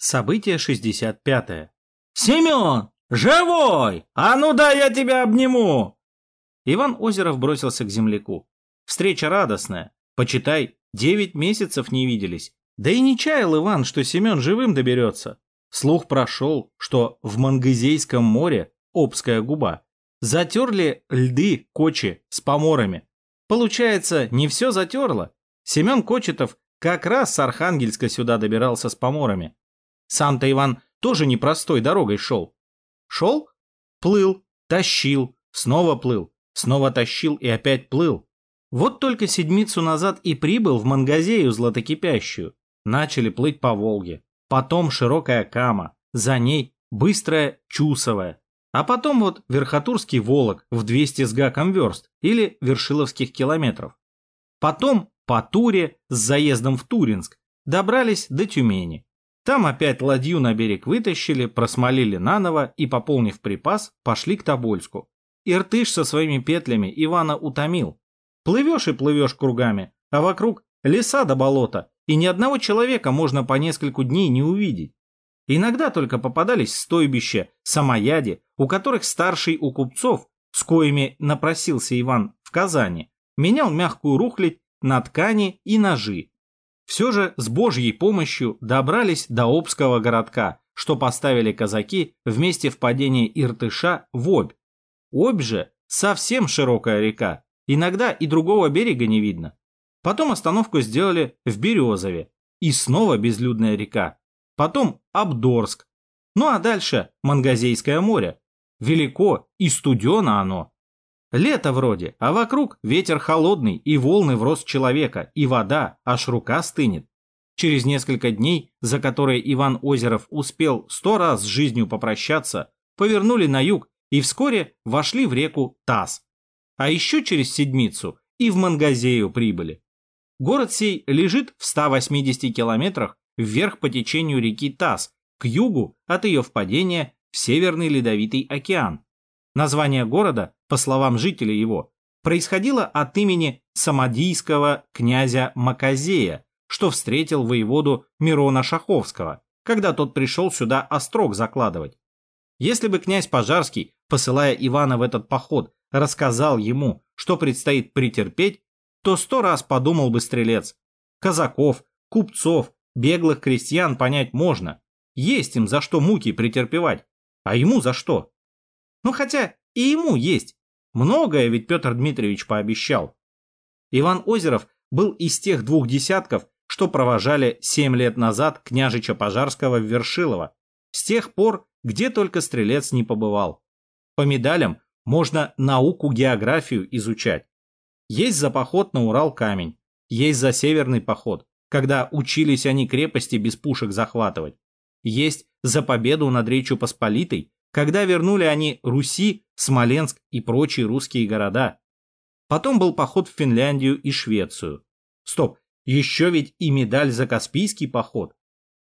Событие 65. «Семен! Живой! А ну да, я тебя обниму!» Иван Озеров бросился к земляку. Встреча радостная. Почитай, девять месяцев не виделись. Да и не чаял Иван, что Семен живым доберется. Слух прошел, что в Мангазейском море, Обская губа, затерли льды Кочи с поморами. Получается, не все затерло. Семен Кочетов как раз с Архангельска сюда добирался с поморами. Сам-то Иван тоже непростой дорогой шел. Шел? Плыл, тащил, снова плыл, снова тащил и опять плыл. Вот только седмицу назад и прибыл в Мангазею златокипящую. Начали плыть по Волге. Потом широкая Кама, за ней быстрая Чусовая. А потом вот Верхотурский Волок в 200 с гаком верст или Вершиловских километров. Потом по Туре с заездом в Туринск добрались до Тюмени. Там опять ладью на берег вытащили, просмолили наново и, пополнив припас, пошли к Тобольску. Иртыш со своими петлями Ивана утомил. Плывешь и плывешь кругами, а вокруг леса до болота, и ни одного человека можно по нескольку дней не увидеть. Иногда только попадались стойбища, самояди, у которых старший у купцов, с коими напросился Иван в Казани, менял мягкую рухлядь на ткани и ножи, все же с Божьей помощью добрались до Обского городка, что поставили казаки вместе впадения Иртыша в Обь. Обь же совсем широкая река, иногда и другого берега не видно. Потом остановку сделали в Березове, и снова безлюдная река. Потом Абдорск. Ну а дальше Мангазейское море. Велико и студено оно. Лето вроде, а вокруг ветер холодный и волны в рост человека, и вода, аж рука стынет. Через несколько дней, за которые Иван Озеров успел сто раз с жизнью попрощаться, повернули на юг и вскоре вошли в реку Таз. А еще через седмицу и в Мангазею прибыли. Город сей лежит в 180 километрах вверх по течению реки Таз, к югу от ее впадения в Северный Ледовитый океан. Название города, по словам жителей его, происходило от имени самодийского князя Маказея, что встретил воеводу Мирона Шаховского, когда тот пришел сюда острог закладывать. Если бы князь Пожарский, посылая Ивана в этот поход, рассказал ему, что предстоит претерпеть, то сто раз подумал бы стрелец. Казаков, купцов, беглых крестьян понять можно. Есть им за что муки претерпевать. А ему за что? Ну хотя и ему есть. Многое ведь Петр Дмитриевич пообещал. Иван Озеров был из тех двух десятков, что провожали семь лет назад княжича Пожарского в Вершилово. С тех пор, где только стрелец не побывал. По медалям можно науку географию изучать. Есть за поход на Урал камень, есть за северный поход, когда учились они крепости без пушек захватывать. Есть за победу над Речью Посполитой, когда вернули они Руси, Смоленск и прочие русские города. Потом был поход в Финляндию и Швецию. Стоп, еще ведь и медаль за Каспийский поход.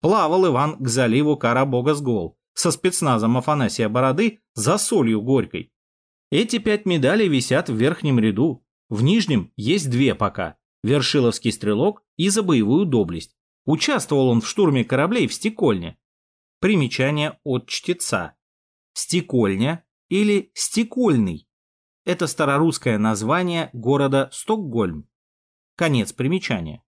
Плавал Иван к заливу Карабога-Сгол со спецназом Афанасия Бороды за солью горькой. Эти пять медалей висят в верхнем ряду. В нижнем есть две пока. Вершиловский стрелок и за боевую доблесть. Участвовал он в штурме кораблей в Стекольне. Примечание от чтеца. Стекольня или Стекольный. Это старорусское название города Стокгольм. Конец примечания.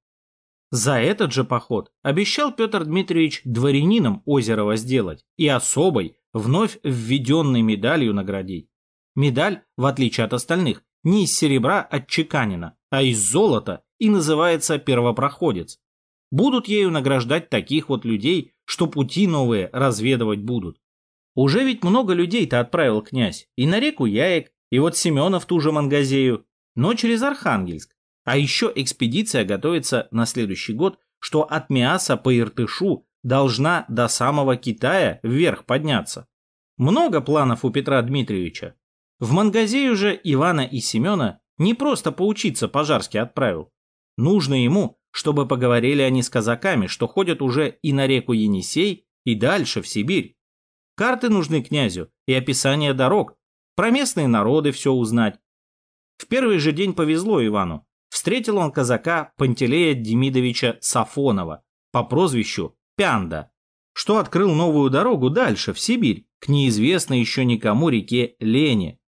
За этот же поход обещал Петр Дмитриевич дворянином Озерова сделать и особой, вновь введенной медалью наградить. Медаль, в отличие от остальных, не из серебра отчеканена, а из золота и называется первопроходец. Будут ею награждать таких вот людей, что пути новые разведывать будут. Уже ведь много людей-то отправил князь. И на реку Яек, и вот Семена в ту же Мангазею, но через Архангельск. А еще экспедиция готовится на следующий год, что от Миаса по Иртышу должна до самого Китая вверх подняться. Много планов у Петра Дмитриевича. В Мангазею же Ивана и Семена не просто поучиться Пожарский отправил. Нужно ему, чтобы поговорили они с казаками, что ходят уже и на реку Енисей, и дальше, в Сибирь. Карты нужны князю и описание дорог. Про местные народы все узнать. В первый же день повезло Ивану. Встретил он казака Пантелея Демидовича Сафонова по прозвищу Пянда, что открыл новую дорогу дальше, в Сибирь, к неизвестной еще никому реке Лене.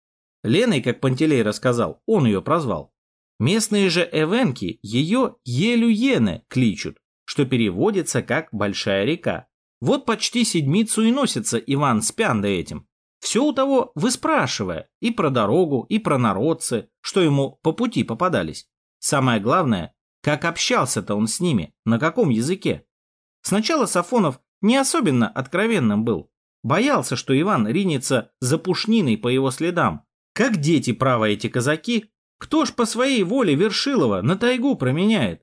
Леной, как Пантелей рассказал, он ее прозвал. Местные же эвенки ее Елюене кличут, что переводится как «большая река». Вот почти седмицу и носится Иван с пяндой этим. Все у того выспрашивая и про дорогу, и про народцы, что ему по пути попадались. Самое главное, как общался-то он с ними, на каком языке. Сначала Сафонов не особенно откровенным был. Боялся, что Иван ринется за пушниной по его следам. Как дети право эти казаки, кто ж по своей воле Вершилова на тайгу променяет?